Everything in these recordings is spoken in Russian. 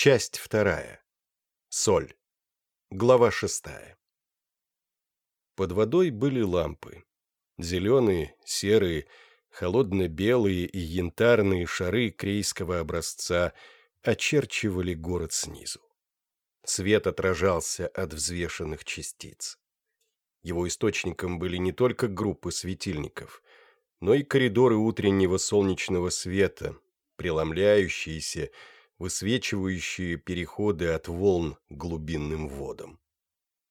Часть вторая. Соль. Глава шестая. Под водой были лампы. Зеленые, серые, холодно-белые и янтарные шары крейского образца очерчивали город снизу. Свет отражался от взвешенных частиц. Его источником были не только группы светильников, но и коридоры утреннего солнечного света, преломляющиеся, высвечивающие переходы от волн глубинным водам.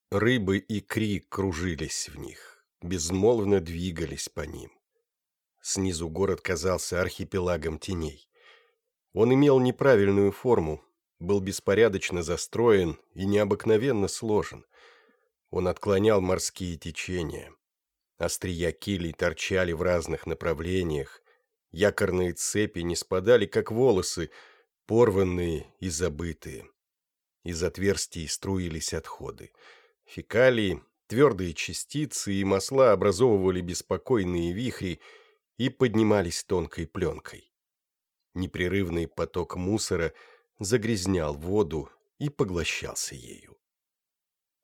Рыбы и крик кружились в них, безмолвно двигались по ним. Снизу город казался архипелагом теней. Он имел неправильную форму, был беспорядочно застроен и необыкновенно сложен. Он отклонял морские течения. Острия килей торчали в разных направлениях, якорные цепи не спадали, как волосы, порванные и забытые. Из отверстий струились отходы. Фекалии, твердые частицы и масла образовывали беспокойные вихри и поднимались тонкой пленкой. Непрерывный поток мусора загрязнял воду и поглощался ею.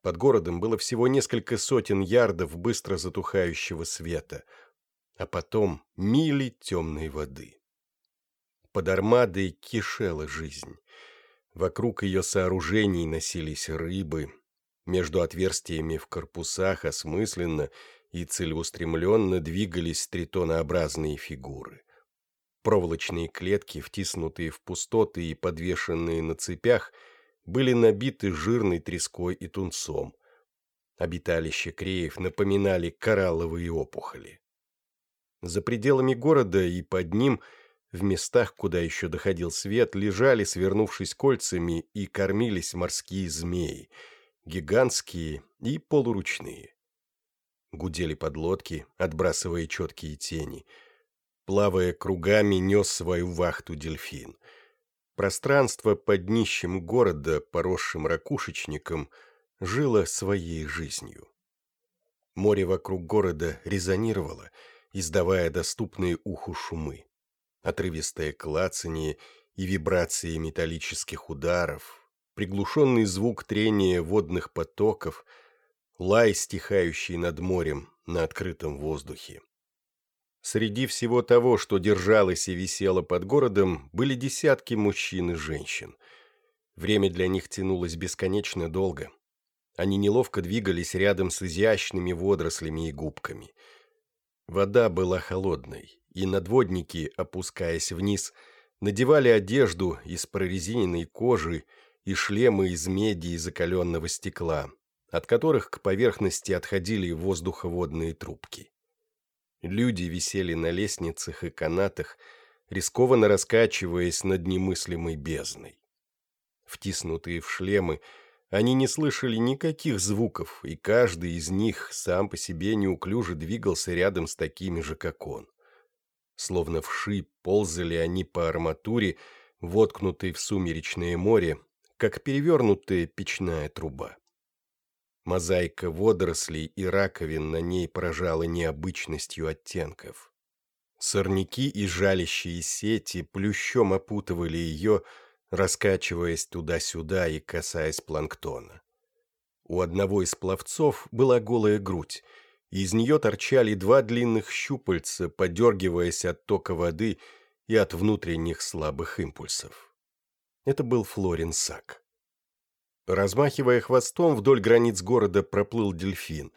Под городом было всего несколько сотен ярдов быстро затухающего света, а потом мили темной воды. Под армадой кишела жизнь. Вокруг ее сооружений носились рыбы. Между отверстиями в корпусах осмысленно и целеустремленно двигались тритонообразные фигуры. Проволочные клетки, втиснутые в пустоты и подвешенные на цепях, были набиты жирной треской и тунцом. Обиталища креев напоминали коралловые опухоли. За пределами города и под ним – в местах, куда еще доходил свет, лежали, свернувшись кольцами, и кормились морские змеи, гигантские и полуручные. Гудели подлодки, отбрасывая четкие тени. Плавая кругами, нес свою вахту дельфин. Пространство под днищем города, поросшим ракушечником, жило своей жизнью. Море вокруг города резонировало, издавая доступные уху шумы отрывистое клацанье и вибрации металлических ударов, приглушенный звук трения водных потоков, лай, стихающий над морем на открытом воздухе. Среди всего того, что держалось и висело под городом, были десятки мужчин и женщин. Время для них тянулось бесконечно долго. Они неловко двигались рядом с изящными водорослями и губками. Вода была холодной, и надводники, опускаясь вниз, надевали одежду из прорезиненной кожи и шлемы из меди и закаленного стекла, от которых к поверхности отходили воздуховодные трубки. Люди висели на лестницах и канатах, рискованно раскачиваясь над немыслимой бездной. Втиснутые в шлемы, они не слышали никаких звуков, и каждый из них сам по себе неуклюже двигался рядом с такими же, как он. Словно вши ползали они по арматуре, воткнутой в сумеречное море, как перевернутая печная труба. Мозаика водорослей и раковин на ней поражала необычностью оттенков. Сорняки и жалящие сети плющом опутывали ее, раскачиваясь туда-сюда и касаясь планктона. У одного из пловцов была голая грудь, из нее торчали два длинных щупальца, подергиваясь от тока воды и от внутренних слабых импульсов. Это был Флорин Сак. Размахивая хвостом, вдоль границ города проплыл дельфин,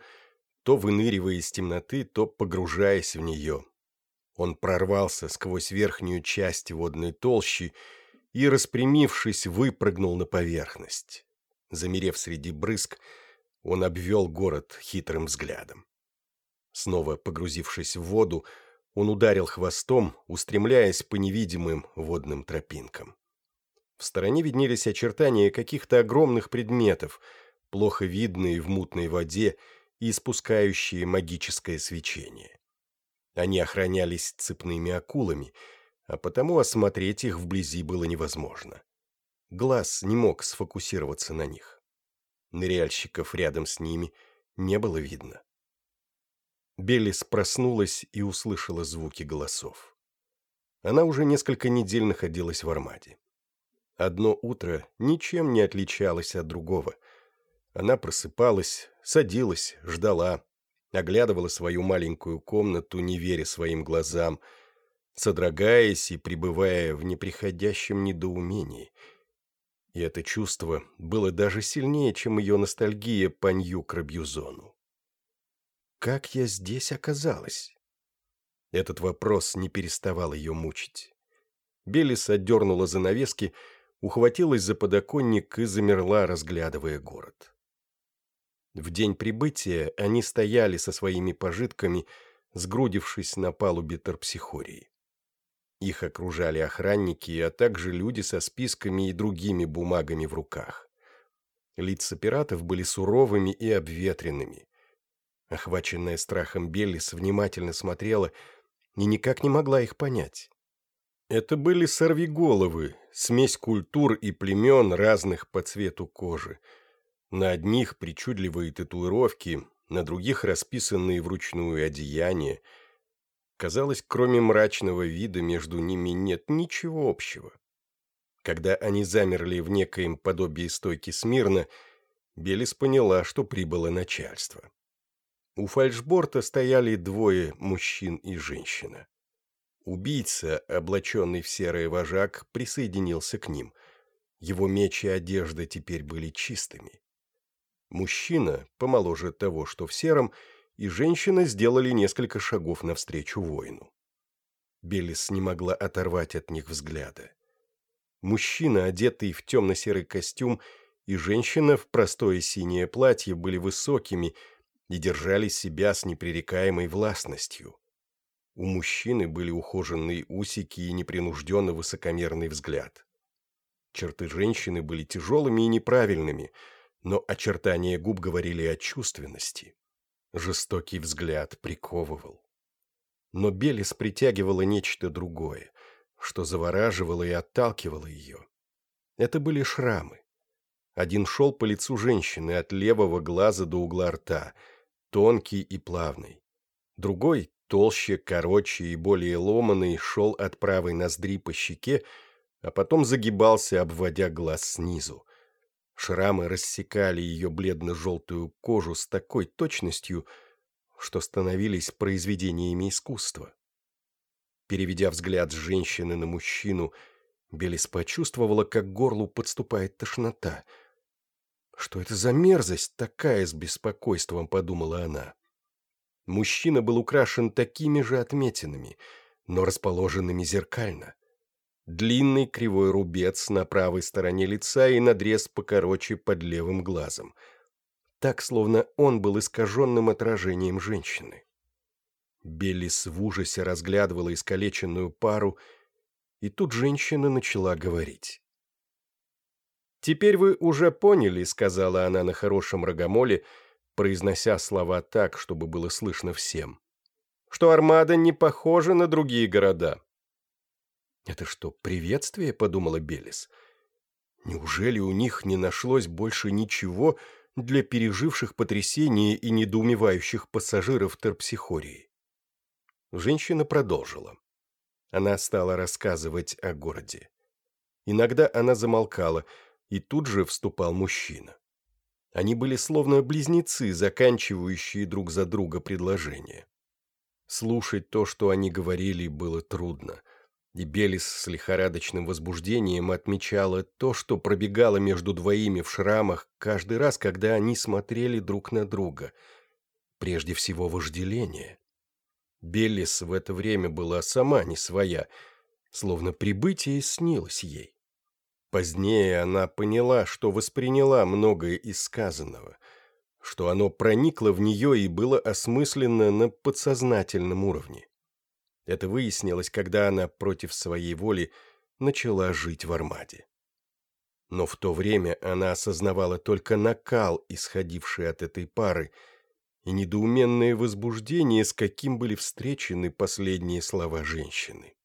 то выныривая из темноты, то погружаясь в нее. Он прорвался сквозь верхнюю часть водной толщи и, распрямившись, выпрыгнул на поверхность. Замерев среди брызг, он обвел город хитрым взглядом. Снова погрузившись в воду, он ударил хвостом, устремляясь по невидимым водным тропинкам. В стороне виднелись очертания каких-то огромных предметов, плохо видные в мутной воде и испускающие магическое свечение. Они охранялись цепными акулами, а потому осмотреть их вблизи было невозможно. Глаз не мог сфокусироваться на них. Ныряльщиков рядом с ними не было видно. Белис проснулась и услышала звуки голосов. Она уже несколько недель находилась в Армаде. Одно утро ничем не отличалось от другого. Она просыпалась, садилась, ждала, оглядывала свою маленькую комнату, не веря своим глазам, содрогаясь и пребывая в неприходящем недоумении. И это чувство было даже сильнее, чем ее ностальгия по Нью-Крабьюзону. «Как я здесь оказалась?» Этот вопрос не переставал ее мучить. Белис отдернула занавески, ухватилась за подоконник и замерла, разглядывая город. В день прибытия они стояли со своими пожитками, сгрудившись на палубе терпсихории. Их окружали охранники, а также люди со списками и другими бумагами в руках. Лица пиратов были суровыми и обветренными. Охваченная страхом Беллис внимательно смотрела и никак не могла их понять. Это были сорвиголовы, смесь культур и племен разных по цвету кожи. На одних причудливые татуировки, на других расписанные вручную одеяния. Казалось, кроме мрачного вида между ними нет ничего общего. Когда они замерли в некоем подобии стойки смирно, Белис поняла, что прибыло начальство. У фальшборта стояли двое мужчин и женщина. Убийца, облаченный в серый вожак, присоединился к ним. Его меч и одежда теперь были чистыми. Мужчина, помоложе того, что в сером, и женщина сделали несколько шагов навстречу воину. Белис не могла оторвать от них взгляда. Мужчина, одетый в темно-серый костюм, и женщина в простое синее платье были высокими и держали себя с непререкаемой властностью. У мужчины были ухоженные усики и непринужденно высокомерный взгляд. Черты женщины были тяжелыми и неправильными, но очертания губ говорили о чувственности. Жестокий взгляд приковывал. Но Белис притягивало нечто другое, что завораживало и отталкивало ее. Это были шрамы. Один шел по лицу женщины от левого глаза до угла рта, тонкий и плавный. Другой, толще, короче и более ломанный, шел от правой ноздри по щеке, а потом загибался, обводя глаз снизу. Шрамы рассекали ее бледно-желтую кожу с такой точностью, что становились произведениями искусства. Переведя взгляд с женщины на мужчину, Белис почувствовала, как горлу подступает тошнота. «Что это за мерзость такая с беспокойством?» — подумала она. Мужчина был украшен такими же отметинами, но расположенными зеркально. Длинный кривой рубец на правой стороне лица и надрез покороче под левым глазом. Так, словно он был искаженным отражением женщины. Беллис в ужасе разглядывала искалеченную пару, и тут женщина начала говорить. «Теперь вы уже поняли», — сказала она на хорошем рогомоле, — произнося слова так, чтобы было слышно всем, что Армада не похожа на другие города. «Это что, приветствие?» — подумала Белис. «Неужели у них не нашлось больше ничего для переживших потрясение и недоумевающих пассажиров терпсихории?» Женщина продолжила. Она стала рассказывать о городе. Иногда она замолкала, и тут же вступал мужчина. Они были словно близнецы, заканчивающие друг за друга предложения. Слушать то, что они говорили, было трудно. И Белис с лихорадочным возбуждением отмечала то, что пробегало между двоими в шрамах каждый раз, когда они смотрели друг на друга. Прежде всего, вожделение. Беллис в это время была сама не своя, словно прибытие снилось ей. Позднее она поняла, что восприняла многое из сказанного, что оно проникло в нее и было осмысленно на подсознательном уровне. Это выяснилось, когда она против своей воли начала жить в Армаде. Но в то время она осознавала только накал, исходивший от этой пары, и недоуменное возбуждение, с каким были встречены последние слова женщины.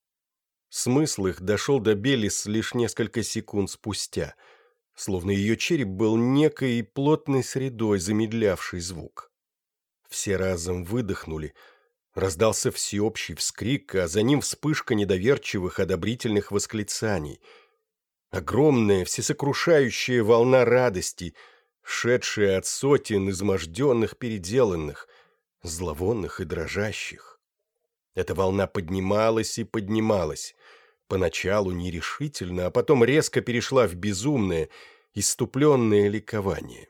Смысл их дошел до Белис лишь несколько секунд спустя, словно ее череп был некой плотной средой, замедлявшей звук. Все разом выдохнули, раздался всеобщий вскрик, а за ним вспышка недоверчивых одобрительных восклицаний. Огромная, всесокрушающая волна радости, шедшая от сотен изможденных, переделанных, зловонных и дрожащих. Эта волна поднималась и поднималась, поначалу нерешительно, а потом резко перешла в безумное, иступленное ликование.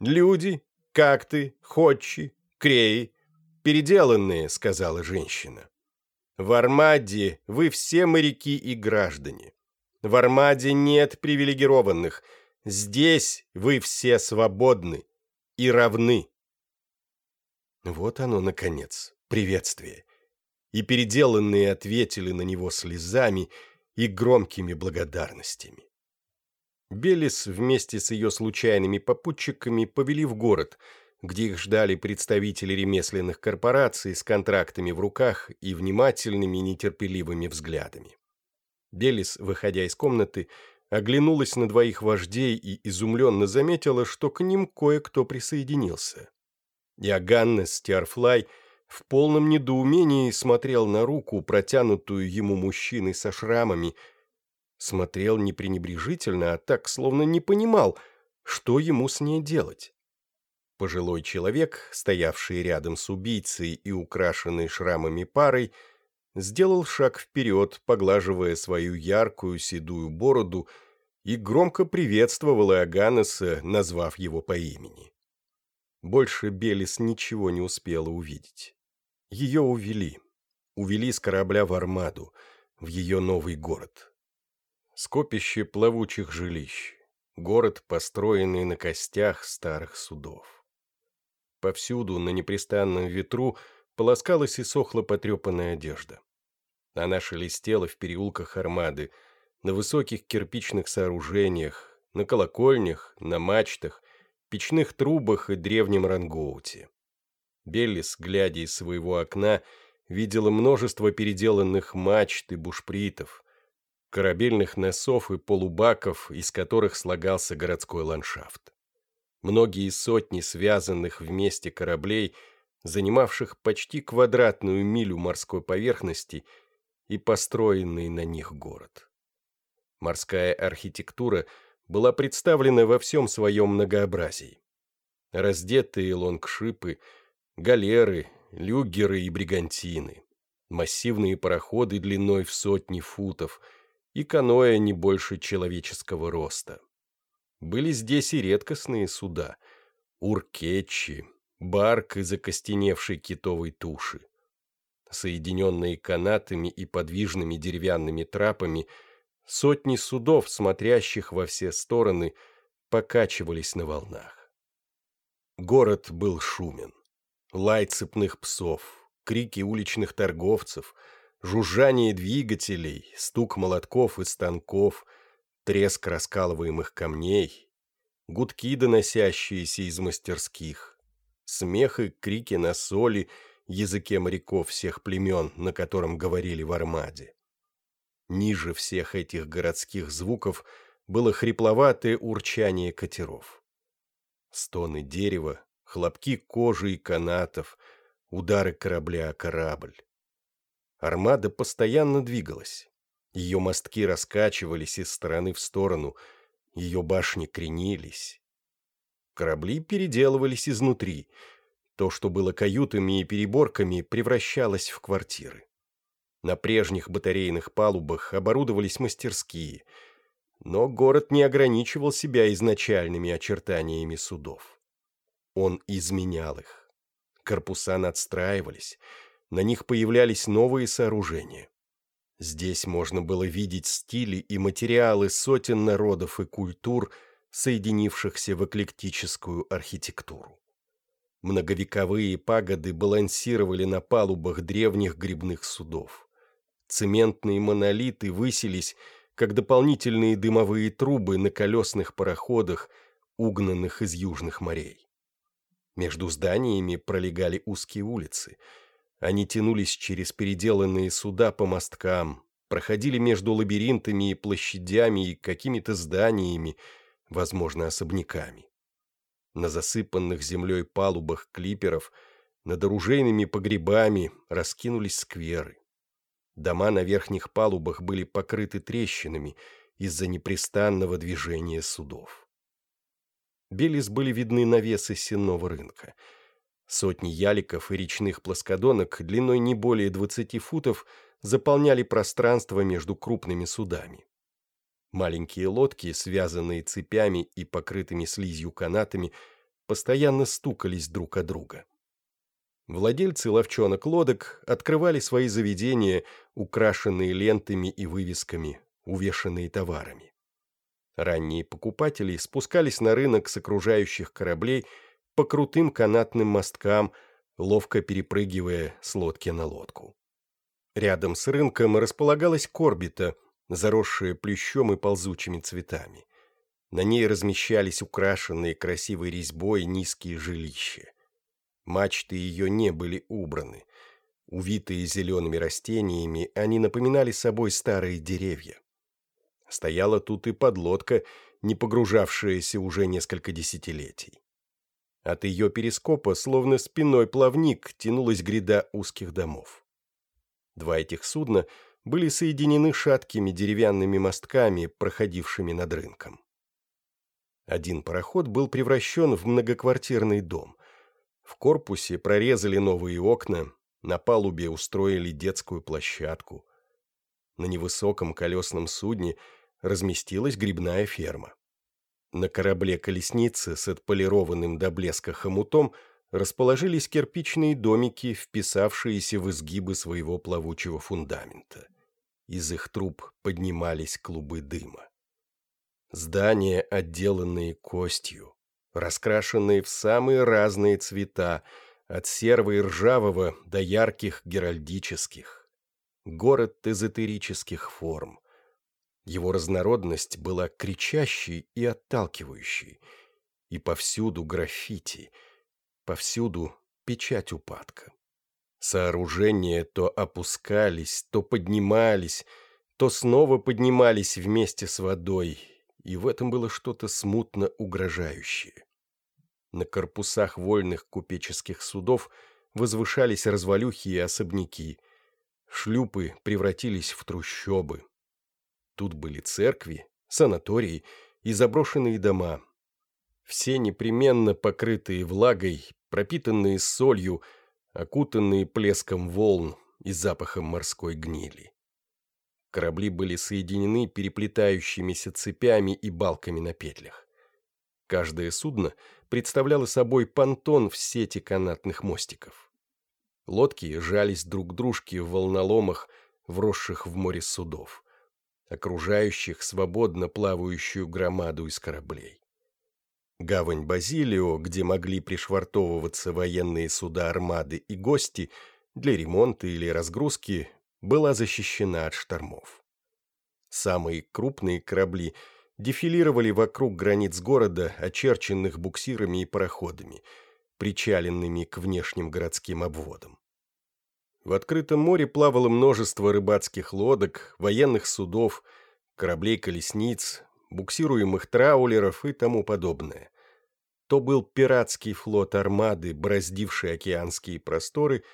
«Люди, как ты, ходчи, креи, переделанные», — сказала женщина. «В Армаде вы все моряки и граждане. В Армаде нет привилегированных. Здесь вы все свободны и равны». Вот оно, наконец, приветствие. И переделанные ответили на него слезами и громкими благодарностями. Белис вместе с ее случайными попутчиками повели в город, где их ждали представители ремесленных корпораций с контрактами в руках и внимательными нетерпеливыми взглядами. Белис, выходя из комнаты, оглянулась на двоих вождей и изумленно заметила, что к ним кое-кто присоединился. Иоганнес Тиарфлай в полном недоумении смотрел на руку, протянутую ему мужчиной со шрамами, смотрел не пренебрежительно, а так, словно не понимал, что ему с ней делать. Пожилой человек, стоявший рядом с убийцей и украшенный шрамами парой, сделал шаг вперед, поглаживая свою яркую седую бороду, и громко приветствовал Иоганнеса, назвав его по имени. Больше Белис ничего не успела увидеть. Ее увели. Увели с корабля в Армаду, в ее новый город. Скопище плавучих жилищ. Город, построенный на костях старых судов. Повсюду, на непрестанном ветру, полоскалась и сохла потрепанная одежда. Она шелестела в переулках Армады, на высоких кирпичных сооружениях, на колокольнях, на мачтах, печных трубах и древнем рангоуте. Беллис, глядя из своего окна, видела множество переделанных мачт и бушпритов, корабельных носов и полубаков, из которых слагался городской ландшафт. Многие сотни связанных вместе кораблей, занимавших почти квадратную милю морской поверхности и построенный на них город. Морская архитектура – была представлена во всем своем многообразии. Раздетые лонгшипы, галеры, люгеры и бригантины, массивные пароходы длиной в сотни футов и каноэ не больше человеческого роста. Были здесь и редкостные суда, уркетчи, барк из окостеневшей китовой туши. Соединенные канатами и подвижными деревянными трапами – Сотни судов, смотрящих во все стороны, покачивались на волнах. Город был шумен. Лай цепных псов, крики уличных торговцев, жужжание двигателей, стук молотков и станков, треск раскалываемых камней, гудки, доносящиеся из мастерских, смех и крики на соли, языке моряков всех племен, на котором говорили в Армаде. Ниже всех этих городских звуков было хрипловатое урчание катеров. Стоны дерева, хлопки кожи и канатов, удары корабля о корабль. Армада постоянно двигалась. Ее мостки раскачивались из стороны в сторону, ее башни кренились. Корабли переделывались изнутри. То, что было каютами и переборками, превращалось в квартиры. На прежних батарейных палубах оборудовались мастерские, но город не ограничивал себя изначальными очертаниями судов. Он изменял их. Корпуса надстраивались, на них появлялись новые сооружения. Здесь можно было видеть стили и материалы сотен народов и культур, соединившихся в эклектическую архитектуру. Многовековые пагоды балансировали на палубах древних грибных судов. Цементные монолиты высились, как дополнительные дымовые трубы на колесных пароходах, угнанных из южных морей. Между зданиями пролегали узкие улицы. Они тянулись через переделанные суда по мосткам, проходили между лабиринтами и площадями и какими-то зданиями, возможно, особняками. На засыпанных землей палубах клиперов над оружейными погребами раскинулись скверы. Дома на верхних палубах были покрыты трещинами, из-за непрестанного движения судов. Белис были видны навесы сенного рынка. Сотни яликов и речных плоскодонок длиной не более 20 футов заполняли пространство между крупными судами. Маленькие лодки, связанные цепями и покрытыми слизью канатами, постоянно стукались друг о друга. Владельцы ловчонок лодок открывали свои заведения, украшенные лентами и вывесками, увешанные товарами. Ранние покупатели спускались на рынок с окружающих кораблей по крутым канатным мосткам, ловко перепрыгивая с лодки на лодку. Рядом с рынком располагалась корбита, заросшая плющом и ползучими цветами. На ней размещались украшенные красивой резьбой низкие жилища. Мачты ее не были убраны. Увитые зелеными растениями, они напоминали собой старые деревья. Стояла тут и подлодка, не погружавшаяся уже несколько десятилетий. От ее перископа, словно спиной плавник, тянулась гряда узких домов. Два этих судна были соединены шаткими деревянными мостками, проходившими над рынком. Один пароход был превращен в многоквартирный дом. В корпусе прорезали новые окна, на палубе устроили детскую площадку. На невысоком колесном судне разместилась грибная ферма. На корабле колесницы с отполированным до блеска хомутом расположились кирпичные домики, вписавшиеся в изгибы своего плавучего фундамента. Из их труб поднимались клубы дыма. Здания, отделанные костью, раскрашенные в самые разные цвета, от серого и ржавого до ярких геральдических. Город эзотерических форм. Его разнородность была кричащей и отталкивающей. И повсюду граффити, повсюду печать упадка. Сооружения то опускались, то поднимались, то снова поднимались вместе с водой, и в этом было что-то смутно угрожающее. На корпусах вольных купеческих судов возвышались развалюхи и особняки. Шлюпы превратились в трущобы. Тут были церкви, санатории и заброшенные дома. Все непременно покрытые влагой, пропитанные солью, окутанные плеском волн и запахом морской гнили. Корабли были соединены переплетающимися цепями и балками на петлях. Каждое судно представляло собой понтон в сети канатных мостиков. Лодки жались друг к дружке в волноломах, вросших в море судов, окружающих свободно плавающую громаду из кораблей. Гавань Базилио, где могли пришвартовываться военные суда армады и гости для ремонта или разгрузки, была защищена от штормов. Самые крупные корабли дефилировали вокруг границ города, очерченных буксирами и пароходами, причаленными к внешним городским обводам. В открытом море плавало множество рыбацких лодок, военных судов, кораблей-колесниц, буксируемых траулеров и тому подобное. То был пиратский флот армады, бороздивший океанские просторы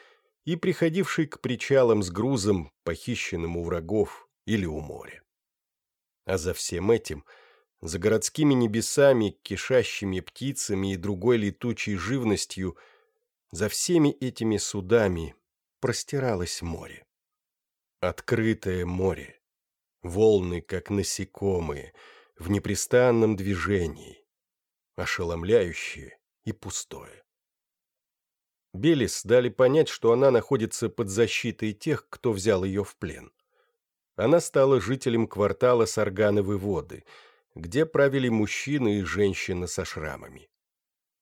и приходивший к причалам с грузом, похищенным у врагов или у моря. А за всем этим, за городскими небесами, кишащими птицами и другой летучей живностью, за всеми этими судами простиралось море. Открытое море. Волны, как насекомые, в непрестанном движении. Ошеломляющее и пустое. Белис дали понять, что она находится под защитой тех, кто взял ее в плен. Она стала жителем квартала Саргановы воды, где правили мужчины и женщины со шрамами.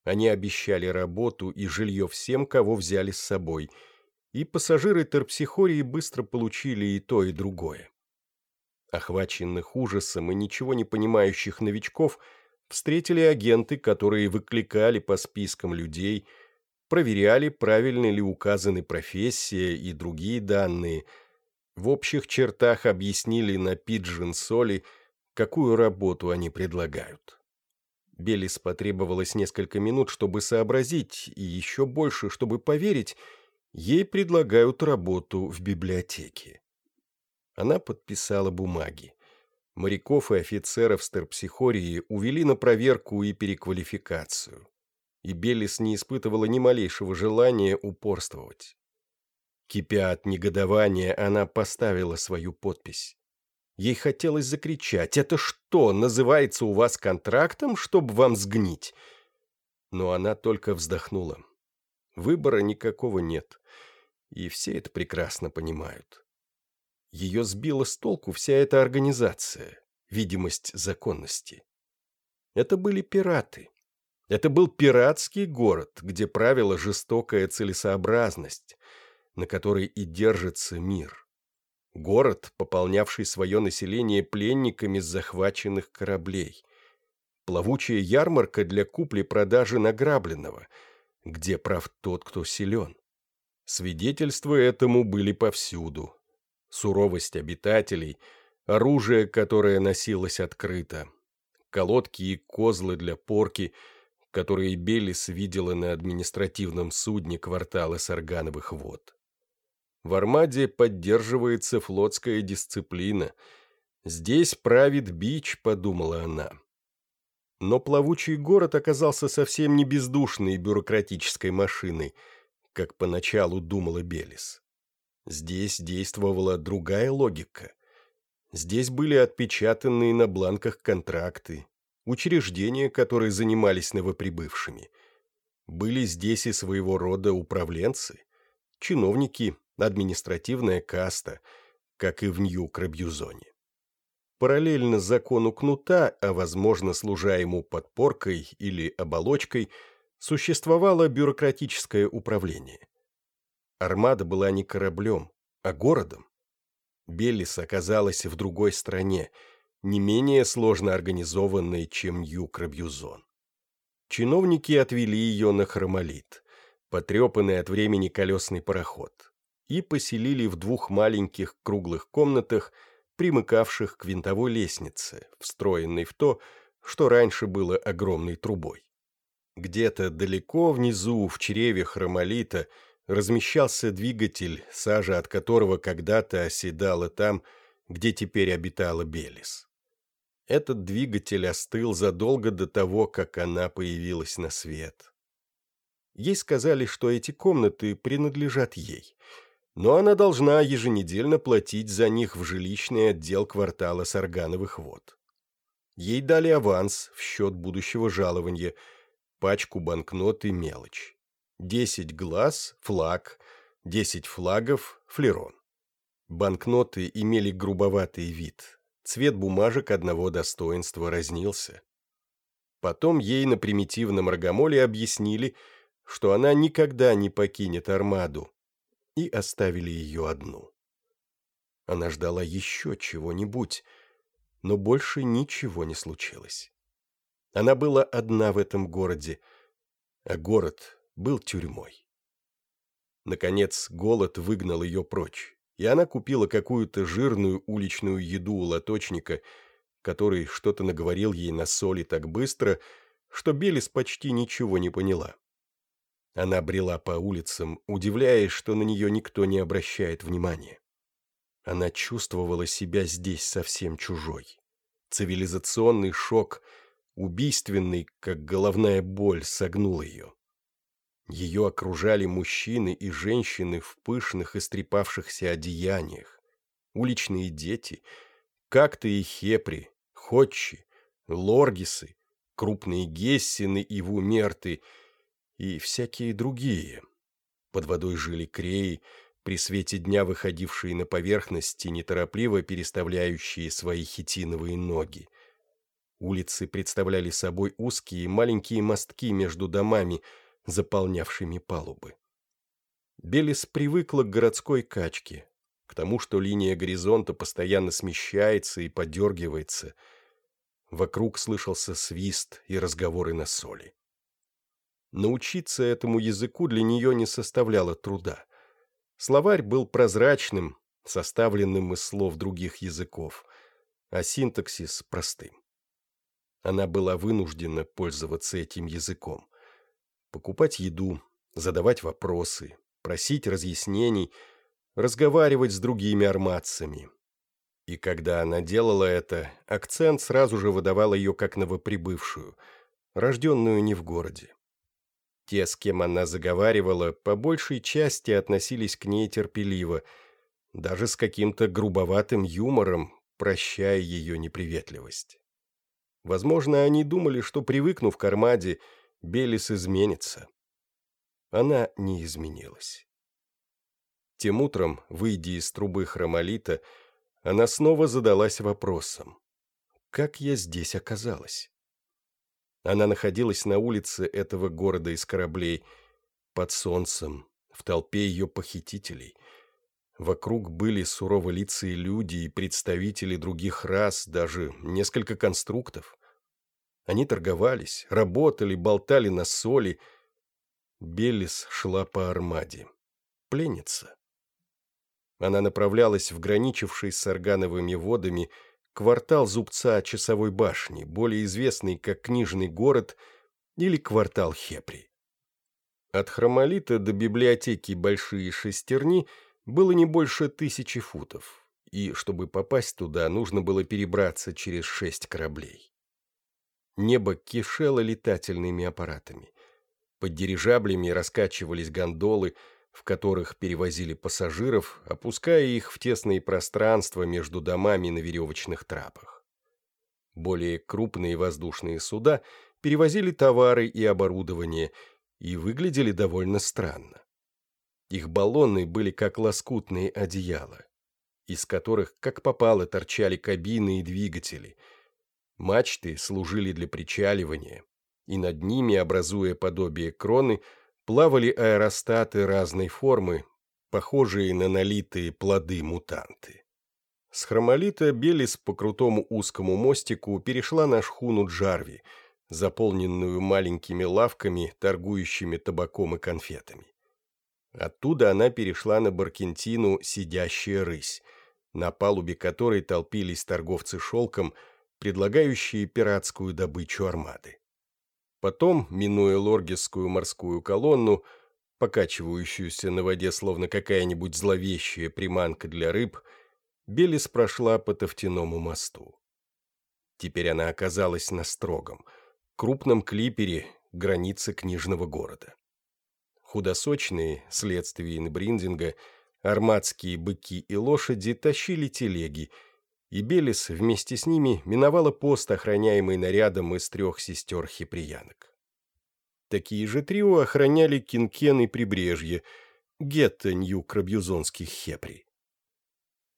Они обещали работу и жилье всем, кого взяли с собой, и пассажиры терпсихории быстро получили и то, и другое. Охваченных ужасом и ничего не понимающих новичков встретили агенты, которые выкликали по спискам людей – проверяли, правильно ли указаны профессия и другие данные, в общих чертах объяснили на пиджин-соли, какую работу они предлагают. Белис потребовалось несколько минут, чтобы сообразить, и еще больше, чтобы поверить, ей предлагают работу в библиотеке. Она подписала бумаги. Моряков и офицеров Стерпсихории увели на проверку и переквалификацию. И Белис не испытывала ни малейшего желания упорствовать. Кипя от негодования, она поставила свою подпись. Ей хотелось закричать «Это что, называется у вас контрактом, чтобы вам сгнить?» Но она только вздохнула. Выбора никакого нет, и все это прекрасно понимают. Ее сбила с толку вся эта организация, видимость законности. Это были пираты. Это был пиратский город, где правила жестокая целесообразность, на которой и держится мир. Город, пополнявший свое население пленниками с захваченных кораблей. Плавучая ярмарка для купли-продажи награбленного, где прав тот, кто силен. Свидетельства этому были повсюду. Суровость обитателей, оружие, которое носилось открыто, колодки и козлы для порки, которые Белис видела на административном судне квартала Саргановых вод. В Армаде поддерживается флотская дисциплина. Здесь правит бич, подумала она. Но плавучий город оказался совсем не бездушной бюрократической машиной, как поначалу думала Белис. Здесь действовала другая логика. Здесь были отпечатанные на бланках контракты, учреждения, которые занимались новоприбывшими. Были здесь и своего рода управленцы, чиновники, административная каста, как и в Нью-Крабьюзоне. Параллельно закону кнута, а возможно служа ему подпоркой или оболочкой, существовало бюрократическое управление. Армада была не кораблем, а городом. Беллис оказалась в другой стране, не менее сложно организованной, чем Нью-Крабьюзон. Чиновники отвели ее на хромолит, потрепанный от времени колесный пароход и поселили в двух маленьких круглых комнатах, примыкавших к винтовой лестнице, встроенной в то, что раньше было огромной трубой. Где-то далеко внизу, в чреве хромолита, размещался двигатель, сажа от которого когда-то оседала там, где теперь обитала Белис. Этот двигатель остыл задолго до того, как она появилась на свет. Ей сказали, что эти комнаты принадлежат ей — но она должна еженедельно платить за них в жилищный отдел квартала Саргановых вод. Ей дали аванс в счет будущего жалования, пачку банкнот и мелочь. Десять глаз, флаг, десять флагов, флерон. Банкноты имели грубоватый вид, цвет бумажек одного достоинства разнился. Потом ей на примитивном рогомоле объяснили, что она никогда не покинет армаду, и оставили ее одну. Она ждала еще чего-нибудь, но больше ничего не случилось. Она была одна в этом городе, а город был тюрьмой. Наконец, голод выгнал ее прочь, и она купила какую-то жирную уличную еду у лоточника, который что-то наговорил ей на соли так быстро, что Белис почти ничего не поняла. Она брела по улицам, удивляясь, что на нее никто не обращает внимания. Она чувствовала себя здесь совсем чужой. Цивилизационный шок, убийственный, как головная боль, согнул ее. Ее окружали мужчины и женщины в пышных истрепавшихся одеяниях, уличные дети, как-то и хепри, ходчи, лоргисы, крупные гессины и вумерты — и всякие другие. Под водой жили креи, при свете дня выходившие на поверхность и неторопливо переставляющие свои хитиновые ноги. Улицы представляли собой узкие маленькие мостки между домами, заполнявшими палубы. Белис привыкла к городской качке, к тому, что линия горизонта постоянно смещается и подергивается. Вокруг слышался свист и разговоры на соли. Научиться этому языку для нее не составляло труда. Словарь был прозрачным, составленным из слов других языков, а синтаксис простым. Она была вынуждена пользоваться этим языком. Покупать еду, задавать вопросы, просить разъяснений, разговаривать с другими армадцами. И когда она делала это, акцент сразу же выдавал ее как новоприбывшую, рожденную не в городе. Те, с кем она заговаривала, по большей части относились к ней терпеливо, даже с каким-то грубоватым юмором, прощая ее неприветливость. Возможно, они думали, что, привыкнув к Армаде, Белис изменится. Она не изменилась. Тем утром, выйдя из трубы хромолита, она снова задалась вопросом. Как я здесь оказалась? Она находилась на улице этого города из кораблей, под солнцем, в толпе ее похитителей. Вокруг были суроволицые люди и представители других рас, даже несколько конструктов. Они торговались, работали, болтали на соли. Белис шла по армаде. Пленница. Она направлялась в граничивший с Аргановыми водами квартал зубца Часовой башни, более известный как Книжный город или квартал Хепри. От Хромолита до библиотеки Большие Шестерни было не больше тысячи футов, и чтобы попасть туда, нужно было перебраться через шесть кораблей. Небо кишело летательными аппаратами. Под дирижаблями раскачивались гондолы – в которых перевозили пассажиров, опуская их в тесные пространства между домами на веревочных трапах. Более крупные воздушные суда перевозили товары и оборудование и выглядели довольно странно. Их баллоны были как лоскутные одеяла, из которых, как попало, торчали кабины и двигатели. Мачты служили для причаливания, и над ними, образуя подобие кроны, плавали аэростаты разной формы, похожие на налитые плоды-мутанты. С хромолита Белис по крутому узкому мостику перешла на шхуну Джарви, заполненную маленькими лавками, торгующими табаком и конфетами. Оттуда она перешла на Баркентину «Сидящая рысь», на палубе которой толпились торговцы шелком, предлагающие пиратскую добычу армады. Потом, минуя Лоргисскую морскую колонну, покачивающуюся на воде словно какая-нибудь зловещая приманка для рыб, Белис прошла по Тофтяному мосту. Теперь она оказалась на строгом, крупном клипере границы книжного города. Худосочные, следствие инбриндинга, армадские быки и лошади тащили телеги, и Белис вместе с ними миновала пост, охраняемый нарядом из трех сестер-хиприянок. Такие же трио охраняли Кинкен и Прибрежье, гетто нью-крабьюзонских хепри.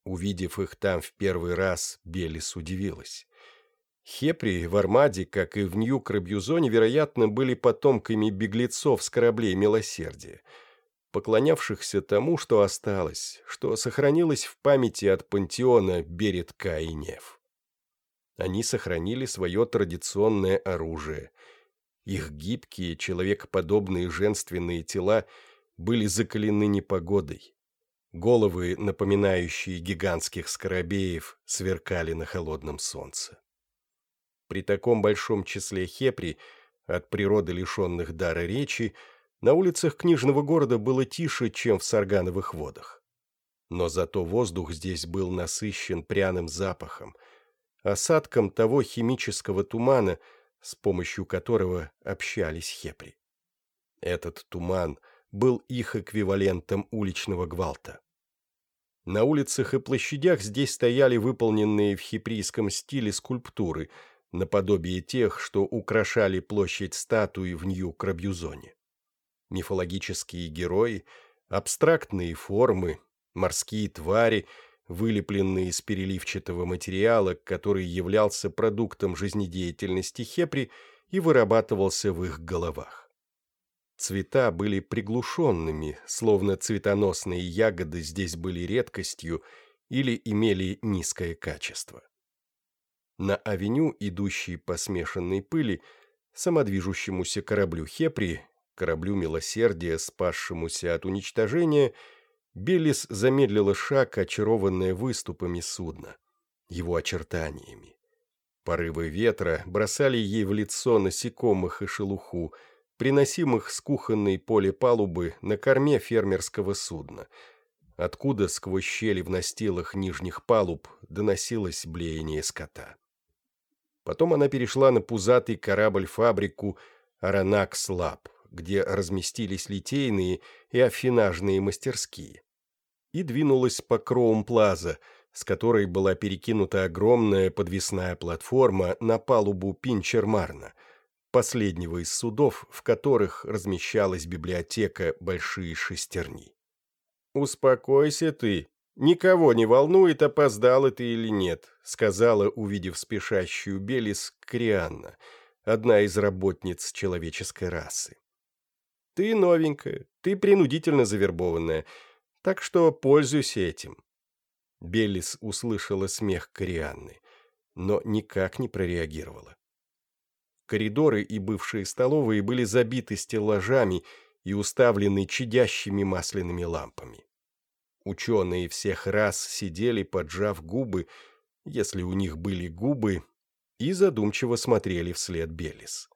Увидев их там в первый раз, Белис удивилась. Хепри в Армаде, как и в Нью-Крабьюзоне, вероятно, были потомками беглецов с кораблей Милосердия — поклонявшихся тому, что осталось, что сохранилось в памяти от пантеона Беретка и Нев. Они сохранили свое традиционное оружие. Их гибкие, человекоподобные женственные тела были закалены непогодой. Головы, напоминающие гигантских скоробеев, сверкали на холодном солнце. При таком большом числе хепри, от природы лишенных дара речи, на улицах книжного города было тише, чем в Саргановых водах. Но зато воздух здесь был насыщен пряным запахом, осадком того химического тумана, с помощью которого общались хепри. Этот туман был их эквивалентом уличного гвалта. На улицах и площадях здесь стояли выполненные в хиприйском стиле скульптуры, наподобие тех, что украшали площадь статуи в Нью-Крабьюзоне мифологические герои, абстрактные формы, морские твари, вылепленные из переливчатого материала, который являлся продуктом жизнедеятельности хепри и вырабатывался в их головах. Цвета были приглушенными, словно цветоносные ягоды здесь были редкостью или имели низкое качество. На авеню, идущей по смешанной пыли, самодвижущемуся кораблю Хепри, кораблю милосердия, спасшемуся от уничтожения, Белис замедлила шаг, очарованная выступами судна, его очертаниями. Порывы ветра бросали ей в лицо насекомых и шелуху, приносимых с кухонной поле палубы на корме фермерского судна. откуда сквозь щели в настилах нижних палуб доносилось блеяние скота. Потом она перешла на пузатый корабль-фабрику «Аронакс Лаб», где разместились литейные и афинажные мастерские, и двинулась по Кроум-Плаза, с которой была перекинута огромная подвесная платформа на палубу Пинчермарна, последнего из судов, в которых размещалась библиотека «Большие шестерни». «Успокойся ты. Никого не волнует, опоздала ты или нет», сказала, увидев спешащую Белис, Крианна, одна из работниц человеческой расы. «Ты новенькая, ты принудительно завербованная, так что пользуйся этим». Белис услышала смех Корианны, но никак не прореагировала. Коридоры и бывшие столовые были забиты стеллажами и уставлены чадящими масляными лампами. Ученые всех рас сидели, поджав губы, если у них были губы, и задумчиво смотрели вслед Белис.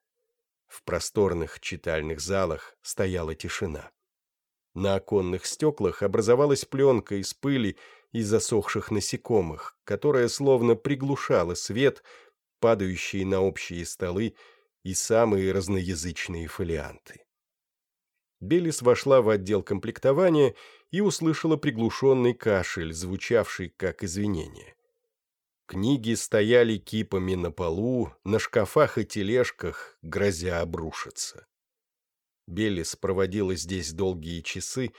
В просторных читальных залах стояла тишина. На оконных стеклах образовалась пленка из пыли и засохших насекомых, которая словно приглушала свет, падающий на общие столы и самые разноязычные фолианты. Белис вошла в отдел комплектования и услышала приглушенный кашель, звучавший как извинение. Книги стояли кипами на полу, на шкафах и тележках, грозя обрушиться. Белис проводила здесь долгие часы,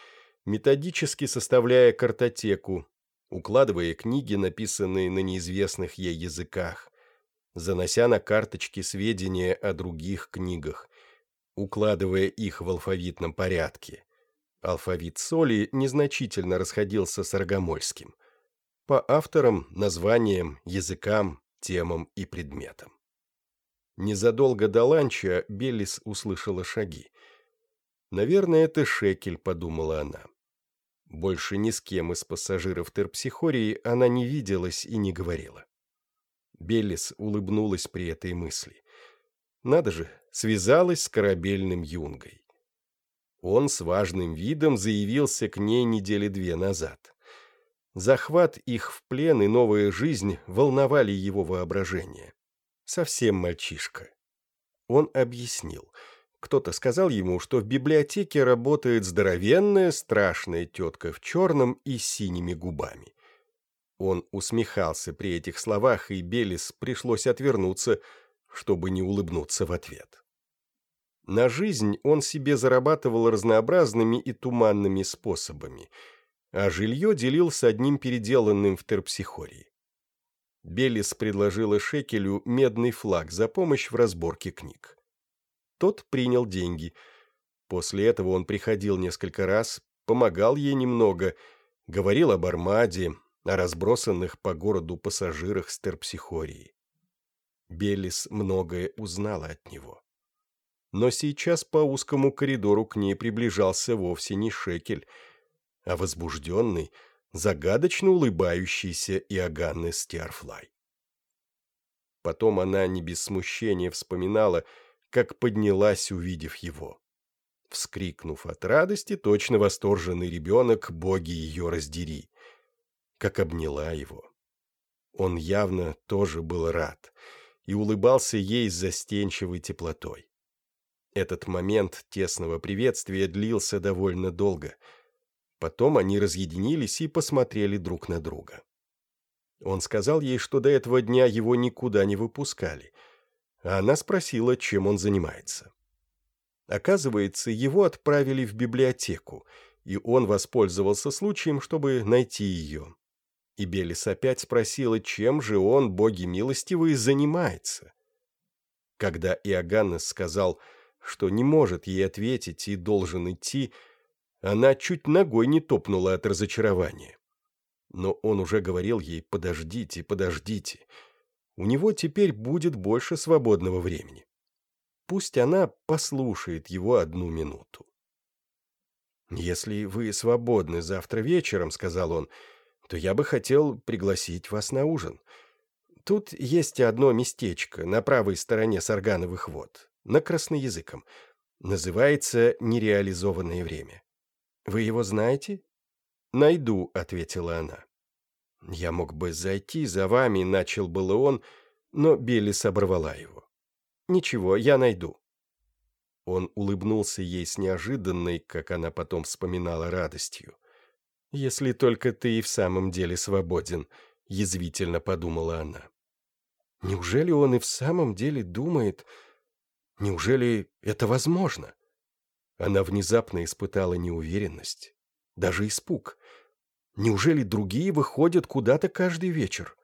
методически составляя картотеку, укладывая книги, написанные на неизвестных ей языках, занося на карточки сведения о других книгах, укладывая их в алфавитном порядке. Алфавит соли незначительно расходился с аргомольским. По авторам, названиям, языкам, темам и предметам. Незадолго до ланча Беллис услышала шаги. «Наверное, это Шекель», — подумала она. Больше ни с кем из пассажиров терпсихории она не виделась и не говорила. Беллис улыбнулась при этой мысли. Надо же, связалась с корабельным юнгой. Он с важным видом заявился к ней недели две назад. Захват их в плен и новая жизнь волновали его воображение. Совсем мальчишка. Он объяснил. Кто-то сказал ему, что в библиотеке работает здоровенная, страшная тетка в черном и синими губами. Он усмехался при этих словах, и Белис пришлось отвернуться, чтобы не улыбнуться в ответ. На жизнь он себе зарабатывал разнообразными и туманными способами, а жилье делил с одним переделанным в терпсихории. Белис предложила Шекелю медный флаг за помощь в разборке книг. Тот принял деньги. После этого он приходил несколько раз, помогал ей немного, говорил об Армаде, о разбросанных по городу пассажирах с терпсихории. Белис многое узнала от него. Но сейчас по узкому коридору к ней приближался вовсе не Шекель, а возбужденный, загадочно улыбающийся Иоганн Стиарфлай. Потом она не без смущения вспоминала, как поднялась, увидев его. Вскрикнув от радости, точно восторженный ребенок, боги ее раздери. Как обняла его. Он явно тоже был рад — и улыбался ей с застенчивой теплотой. Этот момент тесного приветствия длился довольно долго. Потом они разъединились и посмотрели друг на друга. Он сказал ей, что до этого дня его никуда не выпускали, а она спросила, чем он занимается. Оказывается, его отправили в библиотеку, и он воспользовался случаем, чтобы найти ее. И Белис опять спросила, чем же он, боги милостивые, занимается. Когда Иоганнес сказал, что не может ей ответить и должен идти, она чуть ногой не топнула от разочарования. Но он уже говорил ей «подождите, подождите». У него теперь будет больше свободного времени. Пусть она послушает его одну минуту. «Если вы свободны завтра вечером», — сказал он, — то я бы хотел пригласить вас на ужин. Тут есть одно местечко на правой стороне Саргановых вод, на красноязыком. Называется «Нереализованное время». Вы его знаете? «Найду», — ответила она. «Я мог бы зайти за вами», — начал было он, но Белис оборвала его. «Ничего, я найду». Он улыбнулся ей с неожиданной, как она потом вспоминала, радостью. «Если только ты и в самом деле свободен», — язвительно подумала она. «Неужели он и в самом деле думает... Неужели это возможно?» Она внезапно испытала неуверенность, даже испуг. Неужели другие выходят куда-то каждый вечер?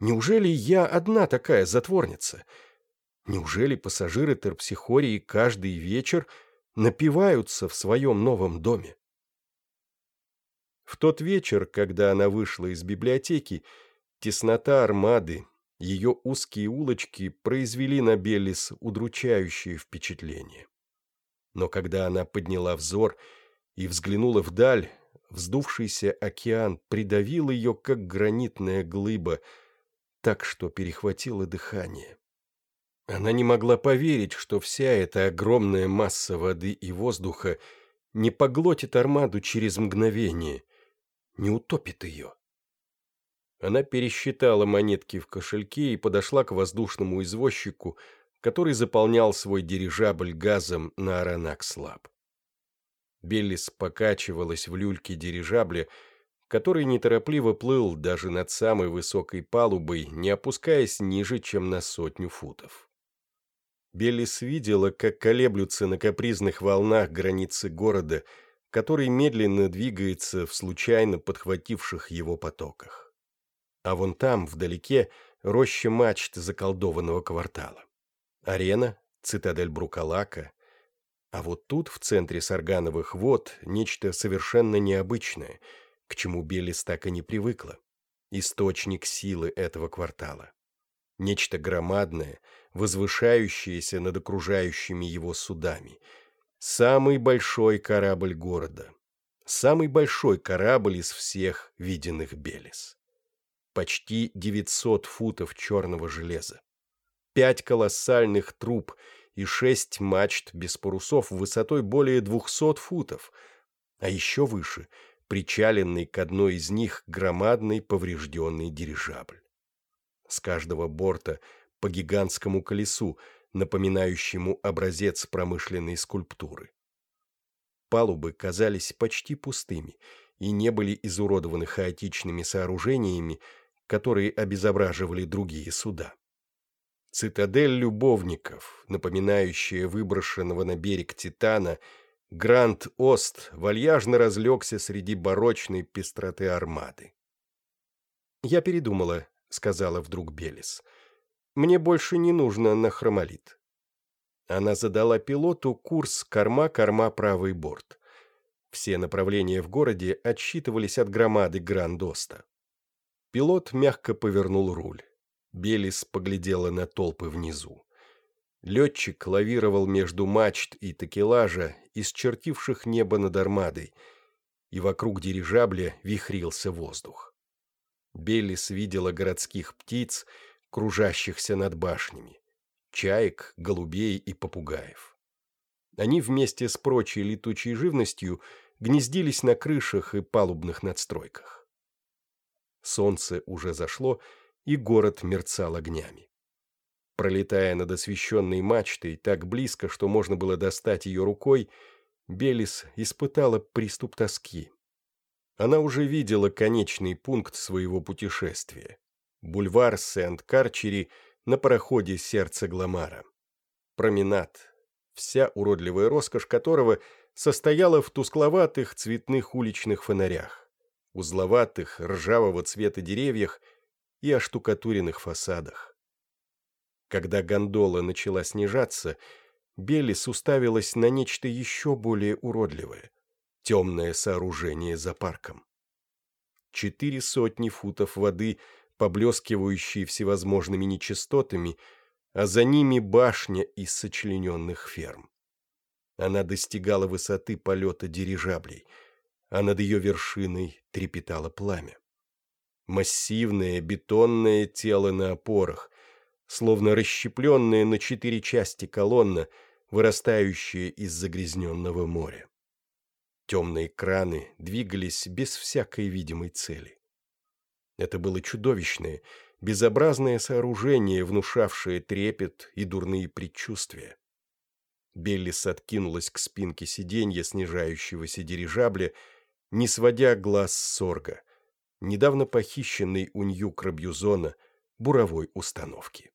Неужели я одна такая затворница? Неужели пассажиры терпсихории каждый вечер напиваются в своем новом доме? В тот вечер, когда она вышла из библиотеки, теснота армады, ее узкие улочки произвели на Беллис удручающее впечатление. Но когда она подняла взор и взглянула вдаль, вздувшийся океан придавил ее, как гранитная глыба, так что перехватило дыхание. Она не могла поверить, что вся эта огромная масса воды и воздуха не поглотит армаду через мгновение, не утопит ее. Она пересчитала монетки в кошельке и подошла к воздушному извозчику, который заполнял свой дирижабль газом на Аронакс-Лаб. Беллис покачивалась в люльке дирижабля, который неторопливо плыл даже над самой высокой палубой, не опускаясь ниже, чем на сотню футов. Беллис видела, как колеблются на капризных волнах границы города, который медленно двигается в случайно подхвативших его потоках. А вон там, вдалеке, роща мачт заколдованного квартала. Арена, цитадель Брукалака, а вот тут, в центре саргановых вод, нечто совершенно необычное, к чему Белис так и не привыкла. Источник силы этого квартала. Нечто громадное, возвышающееся над окружающими его судами. Самый большой корабль города. Самый большой корабль из всех виденных Белис. Почти 900 футов черного железа. Пять колоссальных труб — и шесть мачт без парусов высотой более двухсот футов, а еще выше — причаленный к одной из них громадный поврежденный дирижабль. С каждого борта по гигантскому колесу, напоминающему образец промышленной скульптуры. Палубы казались почти пустыми и не были изуродованы хаотичными сооружениями, которые обезображивали другие суда. Цитадель любовников, напоминающая выброшенного на берег Титана, Гранд Ост вальяжно разлегся среди барочной пестроты армады. «Я передумала», — сказала вдруг Белис. «Мне больше не нужно на хромолит». Она задала пилоту курс корма-корма правый борт. Все направления в городе отсчитывались от громады Гранд-Оста. Пилот мягко повернул руль. Белис поглядела на толпы внизу. Летчик лавировал между мачт и такелажа, исчертивших небо над армадой, и вокруг дирижабля вихрился воздух. Белис видела городских птиц, кружащихся над башнями, чаек, голубей и попугаев. Они вместе с прочей летучей живностью гнездились на крышах и палубных надстройках. Солнце уже зашло, и город мерцал огнями. Пролетая над освещенной мачтой так близко, что можно было достать ее рукой, Белис испытала приступ тоски. Она уже видела конечный пункт своего путешествия. Бульвар Сент-Карчери на пароходе «Сердце Гламара». Променад, вся уродливая роскошь которого состояла в тускловатых цветных уличных фонарях, узловатых ржавого цвета деревьях и оштукатуренных фасадах. Когда гондола начала снижаться, Белис уставилась на нечто еще более уродливое — темное сооружение за парком. Четыре сотни футов воды, поблескивающие всевозможными нечистотами, а за ними башня из сочлененных ферм. Она достигала высоты полета дирижаблей, а над ее вершиной трепетало пламя массивное бетонное тело на опорах, словно расщепленная на четыре части колонна, вырастающая из загрязненного моря. Темные краны двигались без всякой видимой цели. Это было чудовищное, безобразное сооружение, внушавшее трепет и дурные предчувствия. Беллис откинулась к спинке сиденья снижающегося дирижабля, не сводя глаз с сорга, недавно похищенной у Нью Крабьюзона буровой установки.